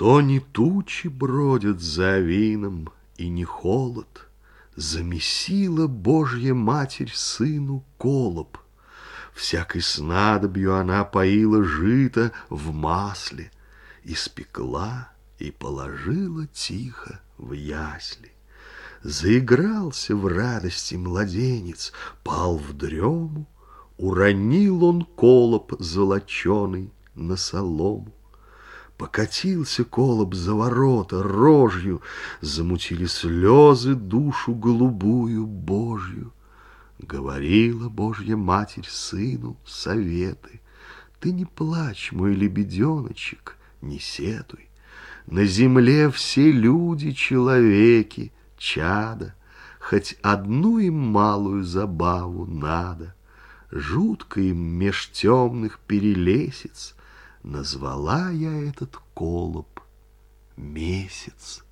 То не тучи бродят за авином, и не холод, Замесила Божья Матерь сыну колоб. Всякой снадобью она поила жито в масле, Испекла и положила тихо в ясли. Заигрался в радости младенец, пал в дрему, Уронил он колоб золоченый на солому. Покатился колоб за ворота рожью, Замутили слезы душу голубую Божью. Говорила Божья Матерь сыну советы. Ты не плачь, мой лебеденочек, не сетуй. На земле все люди, человеки, чада, Хоть одну им малую забаву надо. Жутко им меж темных перелесец Назвала я этот колоб месяц.